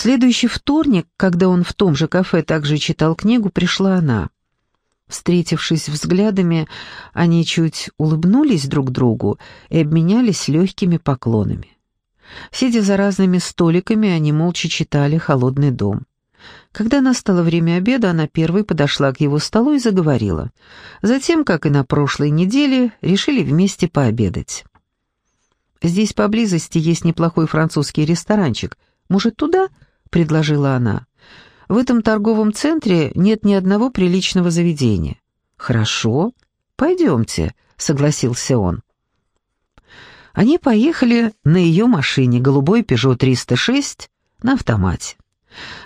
Следующий вторник, когда он в том же кафе также читал книгу, пришла она. Встретившись взглядами, они чуть улыбнулись друг другу и обменялись легкими поклонами. Сидя за разными столиками, они молча читали «Холодный дом». Когда настало время обеда, она первой подошла к его столу и заговорила. Затем, как и на прошлой неделе, решили вместе пообедать. «Здесь поблизости есть неплохой французский ресторанчик. Может, туда?» — предложила она. В этом торговом центре нет ни одного приличного заведения». «Хорошо, пойдемте», — согласился он. Они поехали на ее машине, голубой Peugeot 306, на автомате.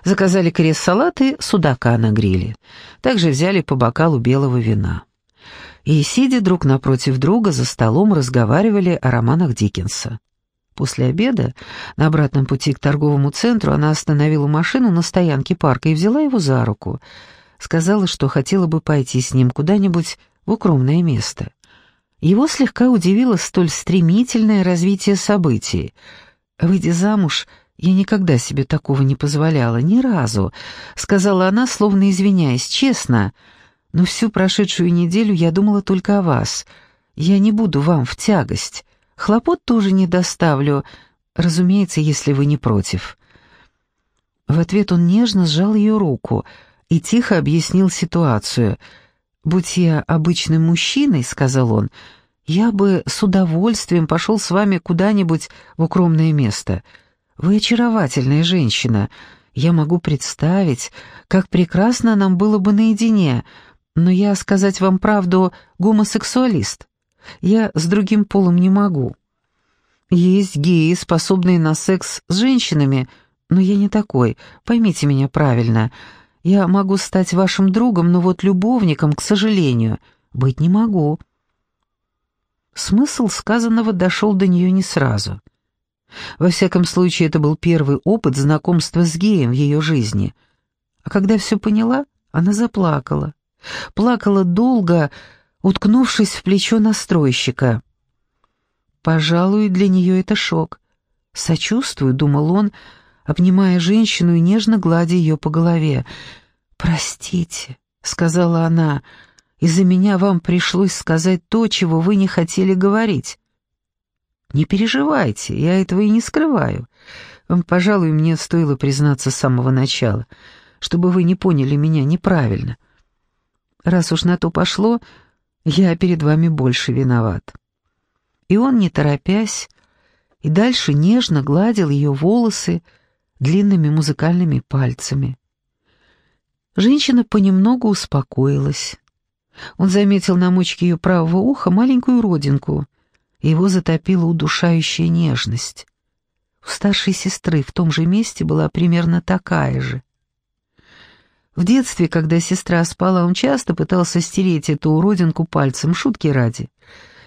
Заказали крест-салаты, судака на гриле. Также взяли по бокалу белого вина. И, сидя друг напротив друга, за столом разговаривали о романах Диккенса. После обеда, на обратном пути к торговому центру, она остановила машину на стоянке парка и взяла его за руку. Сказала, что хотела бы пойти с ним куда-нибудь в укромное место. Его слегка удивило столь стремительное развитие событий. «Выйдя замуж, я никогда себе такого не позволяла, ни разу», — сказала она, словно извиняясь, честно. «Но всю прошедшую неделю я думала только о вас. Я не буду вам в тягость». Хлопот тоже не доставлю, разумеется, если вы не против». В ответ он нежно сжал ее руку и тихо объяснил ситуацию. «Будь я обычным мужчиной», — сказал он, — «я бы с удовольствием пошел с вами куда-нибудь в укромное место. Вы очаровательная женщина. Я могу представить, как прекрасно нам было бы наедине, но я, сказать вам правду, гомосексуалист. Я с другим полом не могу. Есть геи, способные на секс с женщинами, но я не такой, поймите меня правильно. Я могу стать вашим другом, но вот любовником, к сожалению, быть не могу». Смысл сказанного дошел до нее не сразу. Во всяком случае, это был первый опыт знакомства с геем в ее жизни. А когда все поняла, она заплакала. Плакала долго, уткнувшись в плечо настройщика. Пожалуй, для нее это шок. «Сочувствую», — думал он, обнимая женщину и нежно гладя ее по голове. «Простите», — сказала она, — «из-за меня вам пришлось сказать то, чего вы не хотели говорить». «Не переживайте, я этого и не скрываю. Пожалуй, мне стоило признаться с самого начала, чтобы вы не поняли меня неправильно. Раз уж на то пошло, я перед вами больше виноват». И он, не торопясь, и дальше нежно гладил ее волосы длинными музыкальными пальцами. Женщина понемногу успокоилась. Он заметил на мочке ее правого уха маленькую родинку, и его затопила удушающая нежность. У старшей сестры в том же месте была примерно такая же. В детстве, когда сестра спала, он часто пытался стереть эту уродинку пальцем, шутки ради.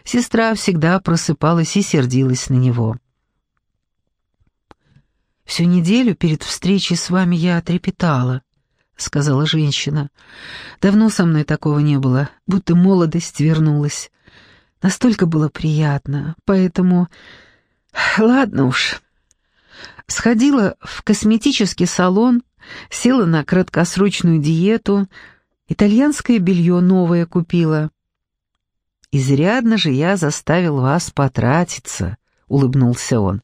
Сестра всегда просыпалась и сердилась на него. «Всю неделю перед встречей с вами я трепетала», — сказала женщина. «Давно со мной такого не было, будто молодость вернулась. Настолько было приятно, поэтому... Ладно уж». Сходила в косметический салон, Села на краткосрочную диету, итальянское белье новое купила. «Изрядно же я заставил вас потратиться», — улыбнулся он.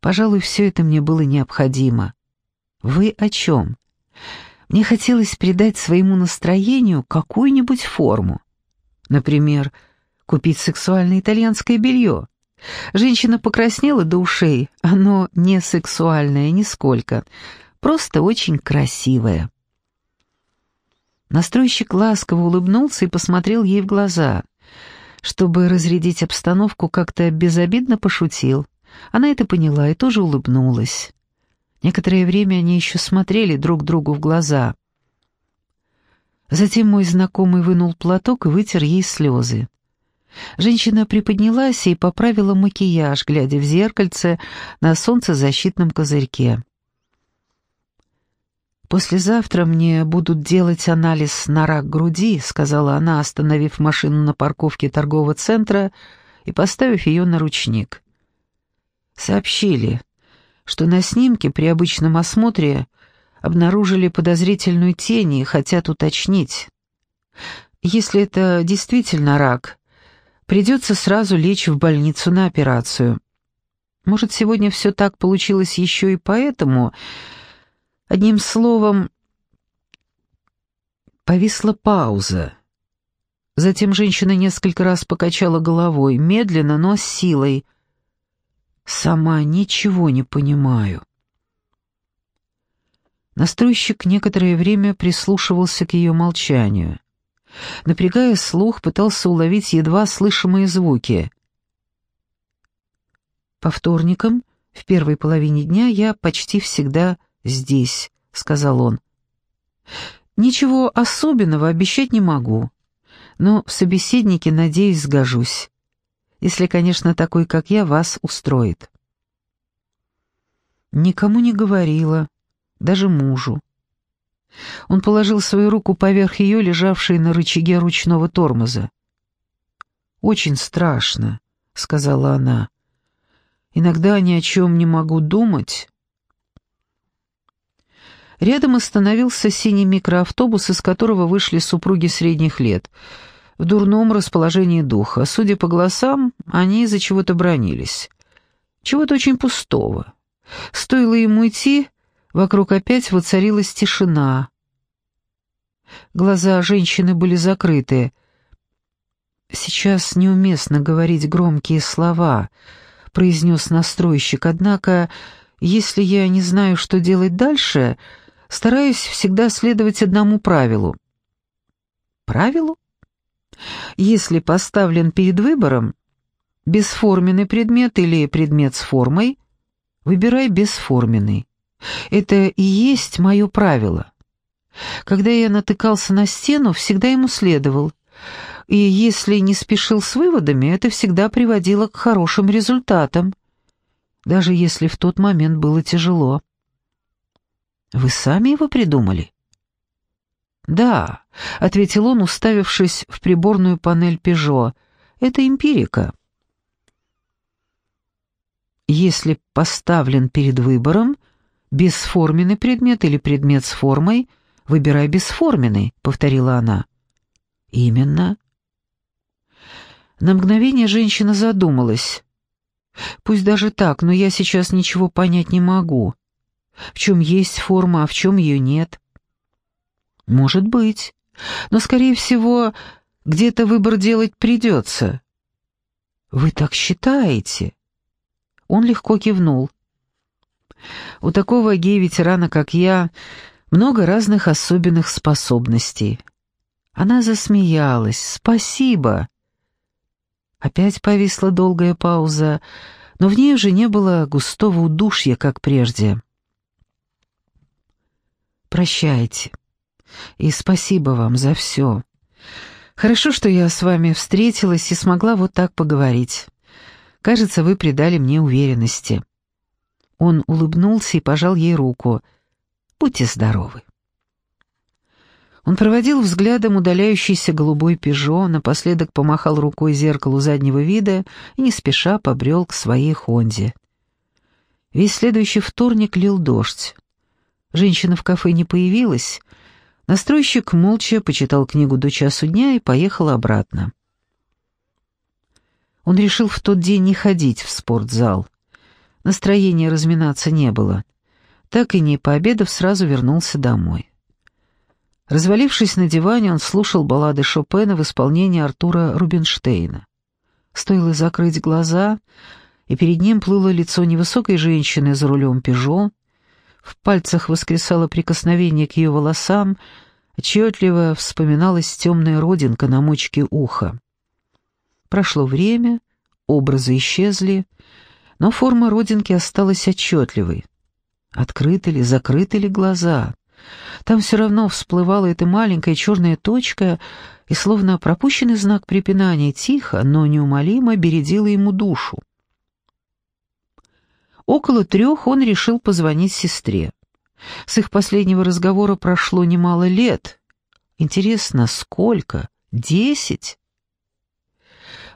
«Пожалуй, все это мне было необходимо». «Вы о чем?» Мне хотелось придать своему настроению какую-нибудь форму. Например, купить сексуальное итальянское белье. Женщина покраснела до ушей, оно не сексуальное нисколько просто очень красивая». Настройщик ласково улыбнулся и посмотрел ей в глаза. Чтобы разрядить обстановку, как-то безобидно пошутил. Она это поняла и тоже улыбнулась. Некоторое время они еще смотрели друг другу в глаза. Затем мой знакомый вынул платок и вытер ей слезы. Женщина приподнялась и поправила макияж, глядя в зеркальце на солнцезащитном козырьке. «Послезавтра мне будут делать анализ на рак груди», — сказала она, остановив машину на парковке торгового центра и поставив ее на ручник. Сообщили, что на снимке при обычном осмотре обнаружили подозрительную тень и хотят уточнить. Если это действительно рак, придется сразу лечь в больницу на операцию. Может, сегодня все так получилось еще и поэтому... Одним словом, повисла пауза. Затем женщина несколько раз покачала головой, медленно, но с силой. «Сама ничего не понимаю». Настройщик некоторое время прислушивался к ее молчанию. Напрягая слух, пытался уловить едва слышимые звуки. «По вторникам, в первой половине дня, я почти всегда здесь», — сказал он. «Ничего особенного обещать не могу, но в собеседнике, надеюсь, сгожусь, если, конечно, такой, как я, вас устроит». Никому не говорила, даже мужу. Он положил свою руку поверх ее, лежавшей на рычаге ручного тормоза. «Очень страшно», — сказала она. Иногда ни о чем не могу думать. Рядом остановился синий микроавтобус, из которого вышли супруги средних лет. В дурном расположении духа. Судя по голосам, они из-за чего-то бронились. Чего-то очень пустого. Стоило ему идти, вокруг опять воцарилась тишина. Глаза женщины были закрыты. Сейчас неуместно говорить громкие слова — произнес настройщик, однако, если я не знаю, что делать дальше, стараюсь всегда следовать одному правилу. Правилу? Если поставлен перед выбором бесформенный предмет или предмет с формой, выбирай бесформенный. Это и есть мое правило. Когда я натыкался на стену, всегда ему следовал — и если не спешил с выводами, это всегда приводило к хорошим результатам, даже если в тот момент было тяжело. «Вы сами его придумали?» «Да», — ответил он, уставившись в приборную панель «Пежо». «Это эмпирика». Если поставлен перед выбором бесформенный предмет или предмет с формой, выбирай бесформенный», — повторила она. «Именно. На мгновение женщина задумалась. «Пусть даже так, но я сейчас ничего понять не могу. В чем есть форма, а в чем ее нет?» «Может быть. Но, скорее всего, где-то выбор делать придется». «Вы так считаете?» Он легко кивнул. «У такого гей-ветерана, как я, много разных особенных способностей». Она засмеялась. «Спасибо. Опять повисла долгая пауза, но в ней уже не было густого удушья, как прежде. «Прощайте. И спасибо вам за все. Хорошо, что я с вами встретилась и смогла вот так поговорить. Кажется, вы придали мне уверенности». Он улыбнулся и пожал ей руку. «Будьте здоровы». Он проводил взглядом удаляющийся голубой «Пежо», напоследок помахал рукой зеркалу заднего вида и не спеша побрел к своей «Хонде». Весь следующий вторник лил дождь. Женщина в кафе не появилась. Настройщик молча почитал книгу до часу дня и поехал обратно. Он решил в тот день не ходить в спортзал. Настроения разминаться не было. Так и не пообедав, сразу вернулся домой. Развалившись на диване, он слушал баллады Шопена в исполнении Артура Рубинштейна. Стоило закрыть глаза, и перед ним плыло лицо невысокой женщины за рулем «Пежо», в пальцах воскресало прикосновение к ее волосам, отчетливо вспоминалась темная родинка на мочке уха. Прошло время, образы исчезли, но форма родинки осталась отчетливой. Открыты ли, закрыты ли глаза? Там все равно всплывала эта маленькая черная точка, и словно пропущенный знак препинания тихо, но неумолимо бередила ему душу. Около трех он решил позвонить сестре. С их последнего разговора прошло немало лет. Интересно, сколько? Десять?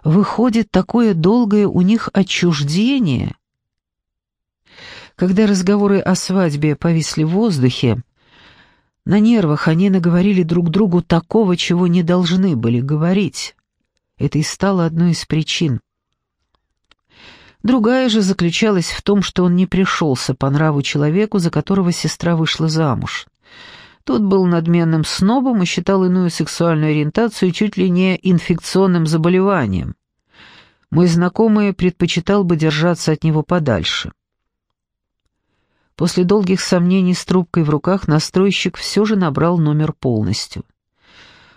Выходит, такое долгое у них отчуждение? Когда разговоры о свадьбе повисли в воздухе, на нервах они наговорили друг другу такого, чего не должны были говорить. Это и стало одной из причин. Другая же заключалась в том, что он не пришелся по нраву человеку, за которого сестра вышла замуж. Тот был надменным снобом и считал иную сексуальную ориентацию чуть ли не инфекционным заболеванием. Мой знакомый предпочитал бы держаться от него подальше. После долгих сомнений с трубкой в руках настройщик все же набрал номер полностью.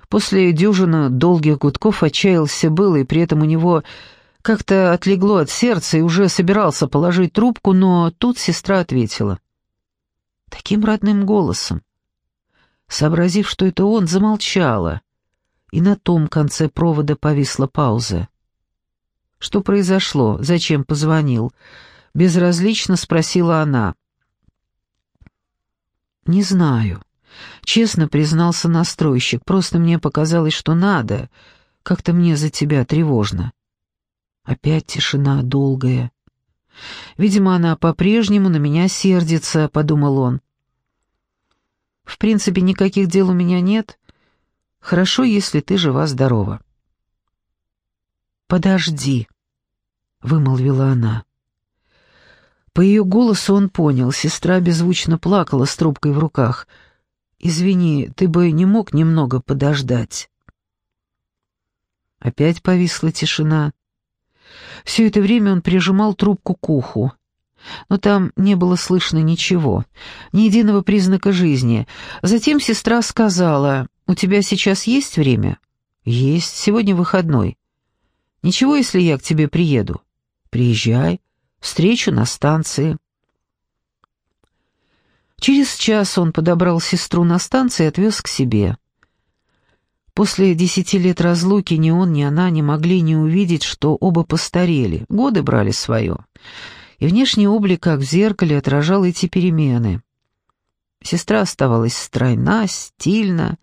После дюжины долгих гудков отчаялся было, и при этом у него как-то отлегло от сердца и уже собирался положить трубку, но тут сестра ответила. Таким родным голосом. Сообразив, что это он, замолчала, и на том конце провода повисла пауза. «Что произошло? Зачем позвонил?» — безразлично спросила она. «Не знаю», — честно признался настройщик. «Просто мне показалось, что надо. Как-то мне за тебя тревожно». Опять тишина долгая. «Видимо, она по-прежнему на меня сердится», — подумал он. «В принципе, никаких дел у меня нет. Хорошо, если ты жива-здорова». «Подожди», — вымолвила она. По ее голосу он понял, сестра беззвучно плакала с трубкой в руках. «Извини, ты бы не мог немного подождать?» Опять повисла тишина. Все это время он прижимал трубку к уху. Но там не было слышно ничего, ни единого признака жизни. Затем сестра сказала, «У тебя сейчас есть время?» «Есть, сегодня выходной». «Ничего, если я к тебе приеду?» «Приезжай, встречу на станции». Через час он подобрал сестру на станции и отвез к себе. После десяти лет разлуки ни он, ни она не могли не увидеть, что оба постарели, годы брали свое. И внешний облик, как в зеркале, отражал эти перемены. Сестра оставалась стройна, стильна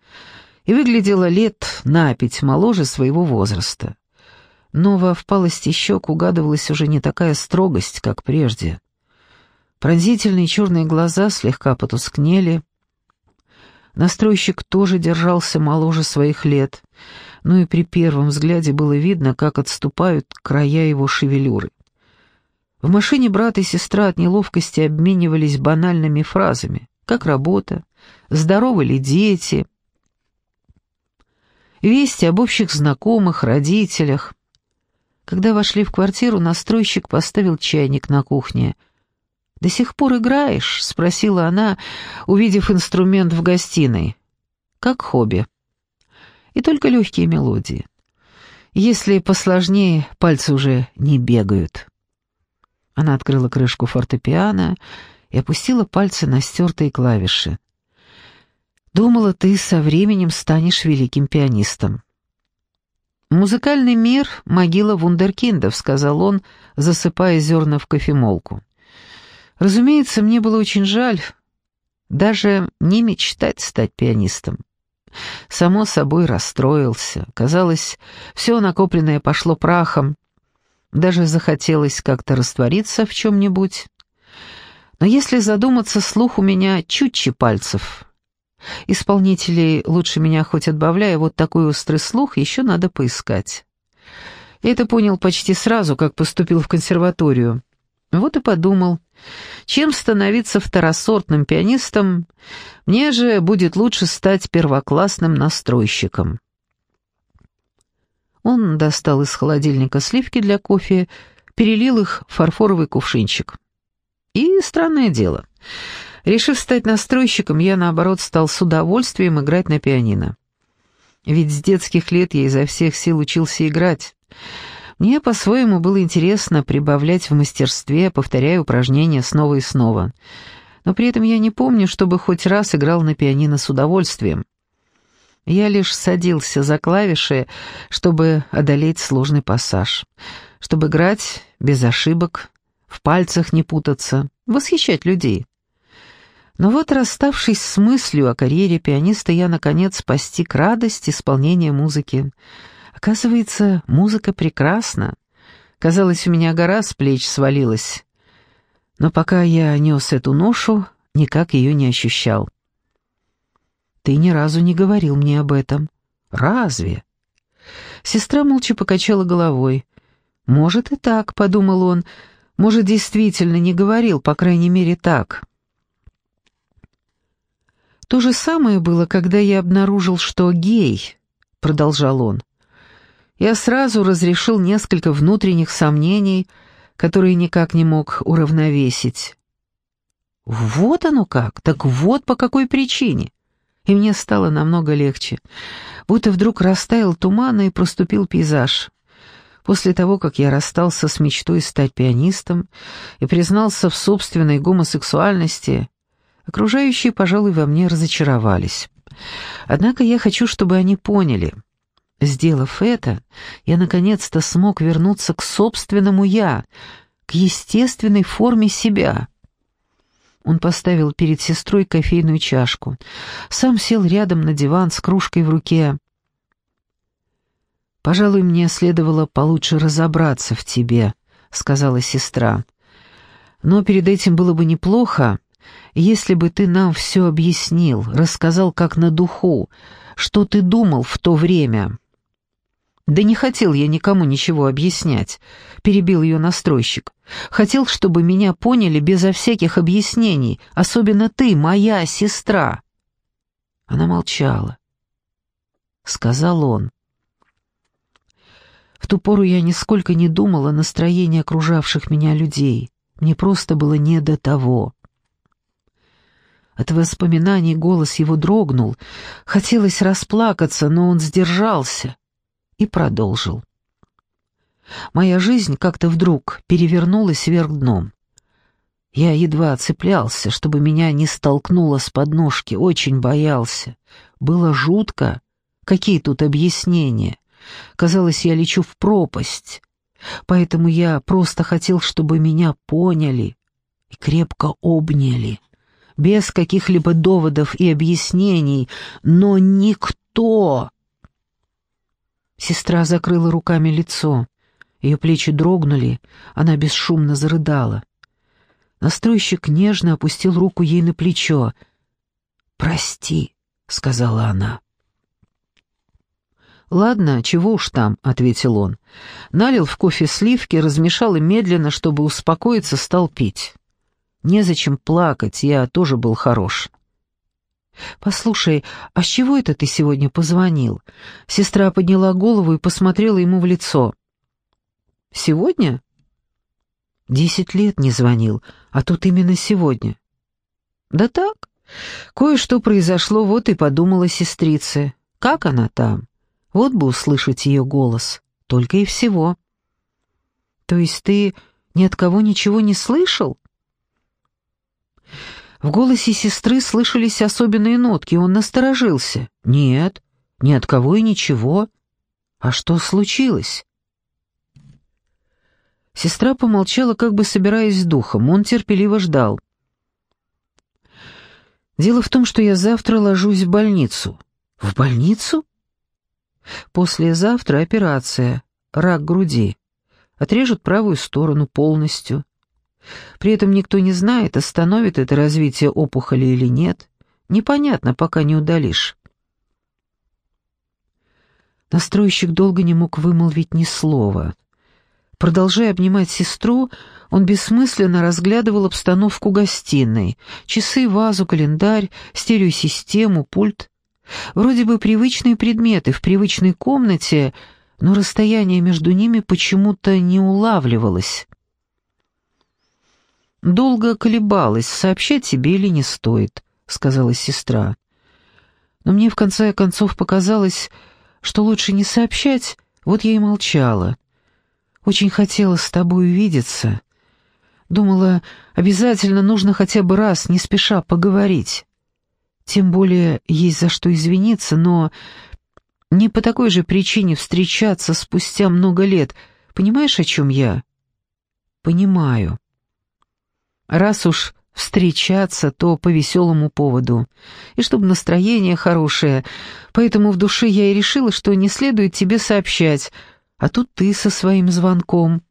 и выглядела лет на пять моложе своего возраста. Но во впалости щек угадывалась уже не такая строгость, как прежде. Пронзительные черные глаза слегка потускнели, Настройщик тоже держался моложе своих лет, но и при первом взгляде было видно, как отступают края его шевелюры. В машине брат и сестра от неловкости обменивались банальными фразами. «Как работа?» «Здоровы ли дети?» Вести об общих знакомых, родителях. Когда вошли в квартиру, настройщик поставил чайник на кухне — «До сих пор играешь?» — спросила она, увидев инструмент в гостиной. «Как хобби». И только легкие мелодии. Если посложнее, пальцы уже не бегают. Она открыла крышку фортепиано и опустила пальцы на стертые клавиши. «Думала, ты со временем станешь великим пианистом». «Музыкальный мир — могила вундеркиндов», — сказал он, засыпая зерна в кофемолку. Разумеется, мне было очень жаль даже не мечтать стать пианистом. Само собой расстроился. Казалось, все накопленное пошло прахом. Даже захотелось как-то раствориться в чем-нибудь. Но если задуматься, слух у меня чутче пальцев. Исполнителей лучше меня хоть отбавляя, вот такой острый слух еще надо поискать. Я это понял почти сразу, как поступил в консерваторию. Вот и подумал, чем становиться второсортным пианистом, мне же будет лучше стать первоклассным настройщиком. Он достал из холодильника сливки для кофе, перелил их в фарфоровый кувшинчик. И странное дело. Решив стать настройщиком, я, наоборот, стал с удовольствием играть на пианино. Ведь с детских лет я изо всех сил учился играть. Мне по-своему было интересно прибавлять в мастерстве, повторяя упражнения снова и снова. Но при этом я не помню, чтобы хоть раз играл на пианино с удовольствием. Я лишь садился за клавиши, чтобы одолеть сложный пассаж, чтобы играть без ошибок, в пальцах не путаться, восхищать людей. Но вот, расставшись с мыслью о карьере пианиста, я, наконец, постиг радость исполнения музыки — Оказывается, музыка прекрасна. Казалось, у меня гора с плеч свалилась. Но пока я нес эту ношу, никак ее не ощущал. «Ты ни разу не говорил мне об этом». «Разве?» Сестра молча покачала головой. «Может и так», — подумал он, — «может, действительно не говорил, по крайней мере, так». То же самое было, когда я обнаружил, что гей, — продолжал он. Я сразу разрешил несколько внутренних сомнений, которые никак не мог уравновесить. Вот оно как, так вот по какой причине. И мне стало намного легче, будто вдруг растаял туман и проступил пейзаж. После того, как я расстался с мечтой стать пианистом и признался в собственной гомосексуальности, окружающие, пожалуй, во мне разочаровались. Однако я хочу, чтобы они поняли. Сделав это, я наконец-то смог вернуться к собственному «я», к естественной форме себя — он поставил перед сестрой кофейную чашку. Сам сел рядом на диван с кружкой в руке. «Пожалуй, мне следовало получше разобраться в тебе», — сказала сестра. «Но перед этим было бы неплохо, если бы ты нам все объяснил, рассказал как на духу, что ты думал в то время». «Да не хотел я никому ничего объяснять», — перебил ее настройщик. «Хотел, чтобы меня поняли безо всяких объяснений, особенно ты, моя сестра». Она молчала. Сказал он. В ту пору я нисколько не думал о настроении окружавших меня людей. Мне просто было не до того. От воспоминаний голос его дрогнул. Хотелось расплакаться, но он сдержался и продолжил. Моя жизнь как-то вдруг перевернулась вверх дном. Я едва цеплялся, чтобы меня не столкнуло с подножки, очень боялся. Было жутко. Какие тут объяснения? Казалось, я лечу в пропасть. Поэтому я просто хотел, чтобы меня поняли и крепко обняли. Без каких-либо доводов и объяснений, но никто Сестра закрыла руками лицо. Ее плечи дрогнули, она бесшумно зарыдала. Настройщик нежно опустил руку ей на плечо. «Прости», — сказала она. «Ладно, чего уж там», — ответил он. Налил в кофе сливки, размешал и медленно, чтобы успокоиться, стал пить. Незачем плакать, я тоже был хорош. «Послушай, а с чего это ты сегодня позвонил?» Сестра подняла голову и посмотрела ему в лицо. «Сегодня?» «Десять лет не звонил, а тут именно сегодня». «Да так. Кое-что произошло, вот и подумала сестрица. Как она там? Вот бы услышать ее голос. Только и всего». «То есть ты ни от кого ничего не слышал?» В голосе сестры слышались особенные нотки, он насторожился. «Нет, ни от кого и ничего. А что случилось?» Сестра помолчала, как бы собираясь с духом. Он терпеливо ждал. «Дело в том, что я завтра ложусь в больницу». «В больницу?» «Послезавтра операция. Рак груди. Отрежут правую сторону полностью. При этом никто не знает, остановит это развитие опухоли или нет. Непонятно, пока не удалишь. Настройщик долго не мог вымолвить ни слова. Продолжая обнимать сестру, он бессмысленно разглядывал обстановку гостиной. Часы, вазу, календарь, стереосистему, пульт. Вроде бы привычные предметы в привычной комнате, но расстояние между ними почему-то не улавливалось. «Долго колебалась, сообщать тебе или не стоит», — сказала сестра. «Но мне в конце концов показалось, что лучше не сообщать, вот я и молчала. Очень хотела с тобой увидеться. Думала, обязательно нужно хотя бы раз, не спеша, поговорить. Тем более есть за что извиниться, но не по такой же причине встречаться спустя много лет. Понимаешь, о чем я?» «Понимаю». Раз уж встречаться, то по веселому поводу. И чтобы настроение хорошее. Поэтому в душе я и решила, что не следует тебе сообщать. А тут ты со своим звонком.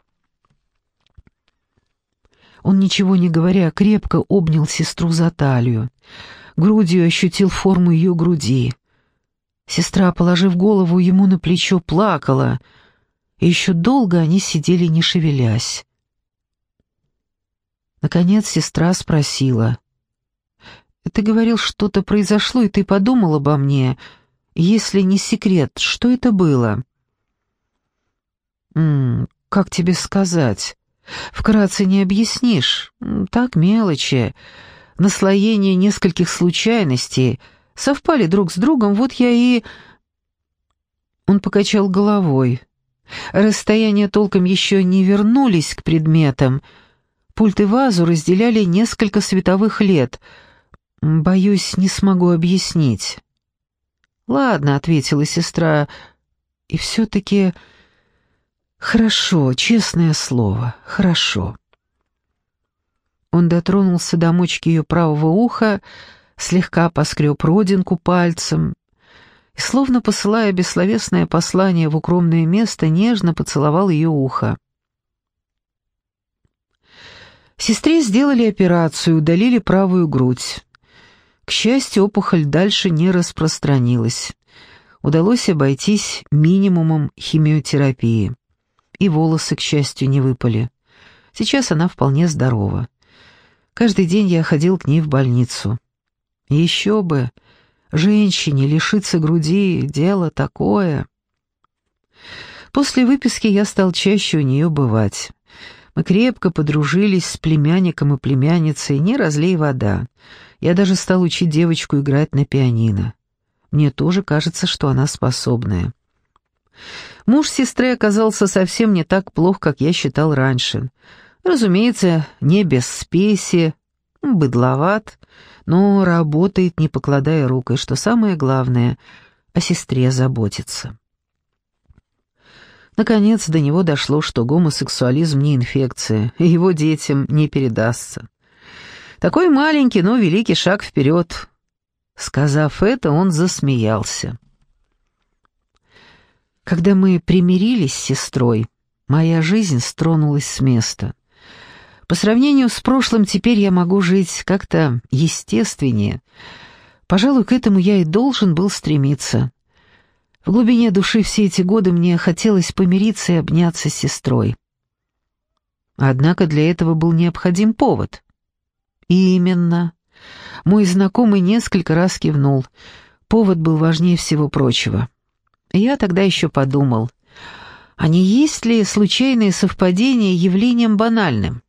Он, ничего не говоря, крепко обнял сестру за талию. Грудью ощутил форму ее груди. Сестра, положив голову ему на плечо, плакала, и еще долго они сидели, не шевелясь. Наконец сестра спросила. «Ты говорил, что-то произошло, и ты подумал обо мне. Если не секрет, что это было?» «М -м, «Как тебе сказать? Вкратце не объяснишь. Так мелочи. Наслоение нескольких случайностей. Совпали друг с другом, вот я и...» Он покачал головой. Расстояния толком еще не вернулись к предметам — Пульт и вазу разделяли несколько световых лет. Боюсь, не смогу объяснить. «Ладно», — ответила сестра, — «и все-таки...» «Хорошо, честное слово, хорошо». Он дотронулся до мочки ее правого уха, слегка поскреб родинку пальцем и, словно посылая бессловесное послание в укромное место, нежно поцеловал ее ухо. Сестре сделали операцию, удалили правую грудь. К счастью, опухоль дальше не распространилась. Удалось обойтись минимумом химиотерапии. И волосы, к счастью, не выпали. Сейчас она вполне здорова. Каждый день я ходил к ней в больницу. Еще бы, женщине лишиться груди — дело такое. После выписки я стал чаще у нее бывать. Мы крепко подружились с племянником и племянницей, не разлей вода. Я даже стал учить девочку играть на пианино. Мне тоже кажется, что она способная. Муж сестры оказался совсем не так плох, как я считал раньше. Разумеется, не без спеси, быдловат, но работает, не покладая рук, и, что самое главное, о сестре заботится. Наконец до него дошло, что гомосексуализм не инфекция, и его детям не передастся. Такой маленький, но великий шаг вперед. Сказав это, он засмеялся. Когда мы примирились с сестрой, моя жизнь стронулась с места. По сравнению с прошлым теперь я могу жить как-то естественнее. Пожалуй, к этому я и должен был стремиться. В глубине души все эти годы мне хотелось помириться и обняться с сестрой. Однако для этого был необходим повод. Именно. Мой знакомый несколько раз кивнул. Повод был важнее всего прочего. Я тогда еще подумал, а не есть ли случайные совпадения явлением банальным?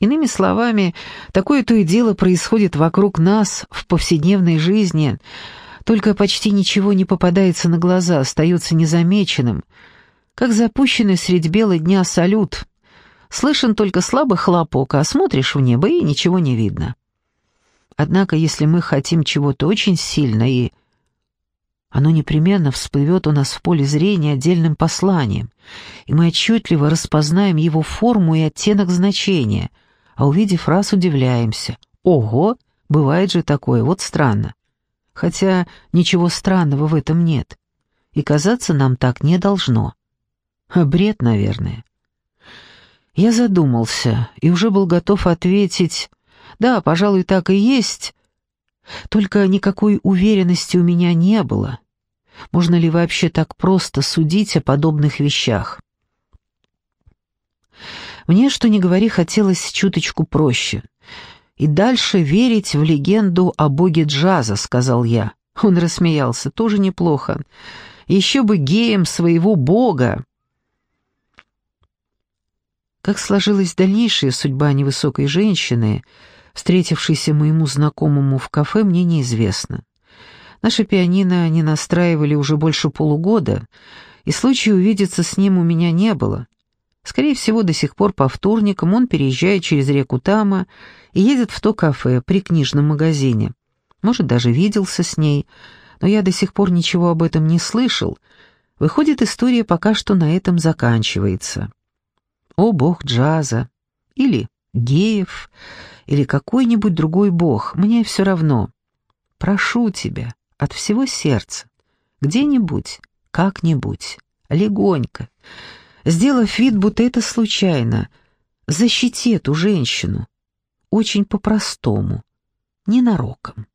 Иными словами, такое то и дело происходит вокруг нас в повседневной жизни — только почти ничего не попадается на глаза, остается незамеченным, как запущенный средь бела дня салют. Слышен только слабый хлопок, а смотришь в небо, и ничего не видно. Однако, если мы хотим чего-то очень сильно, и оно непременно всплывет у нас в поле зрения отдельным посланием, и мы отчетливо распознаем его форму и оттенок значения, а увидев раз, удивляемся. Ого, бывает же такое, вот странно хотя ничего странного в этом нет. И казаться нам так не должно. Бред, наверное. Я задумался и уже был готов ответить «Да, пожалуй, так и есть», только никакой уверенности у меня не было. Можно ли вообще так просто судить о подобных вещах? Мне, что ни говори, хотелось чуточку проще — и дальше верить в легенду о боге джаза», — сказал я. Он рассмеялся, тоже неплохо. «Еще бы геем своего бога!» Как сложилась дальнейшая судьба невысокой женщины, встретившейся моему знакомому в кафе, мне неизвестно. Наше пианино не настраивали уже больше полугода, и случая увидеться с ним у меня не было. Скорее всего, до сих пор по вторникам он переезжает через реку Тама и едет в то кафе при книжном магазине. Может, даже виделся с ней, но я до сих пор ничего об этом не слышал. Выходит, история пока что на этом заканчивается. О бог джаза, или геев, или какой-нибудь другой бог, мне все равно. Прошу тебя, от всего сердца, где-нибудь, как-нибудь, легонько, сделав вид, будто это случайно, Защити эту женщину. Очень по-простому, ненароком.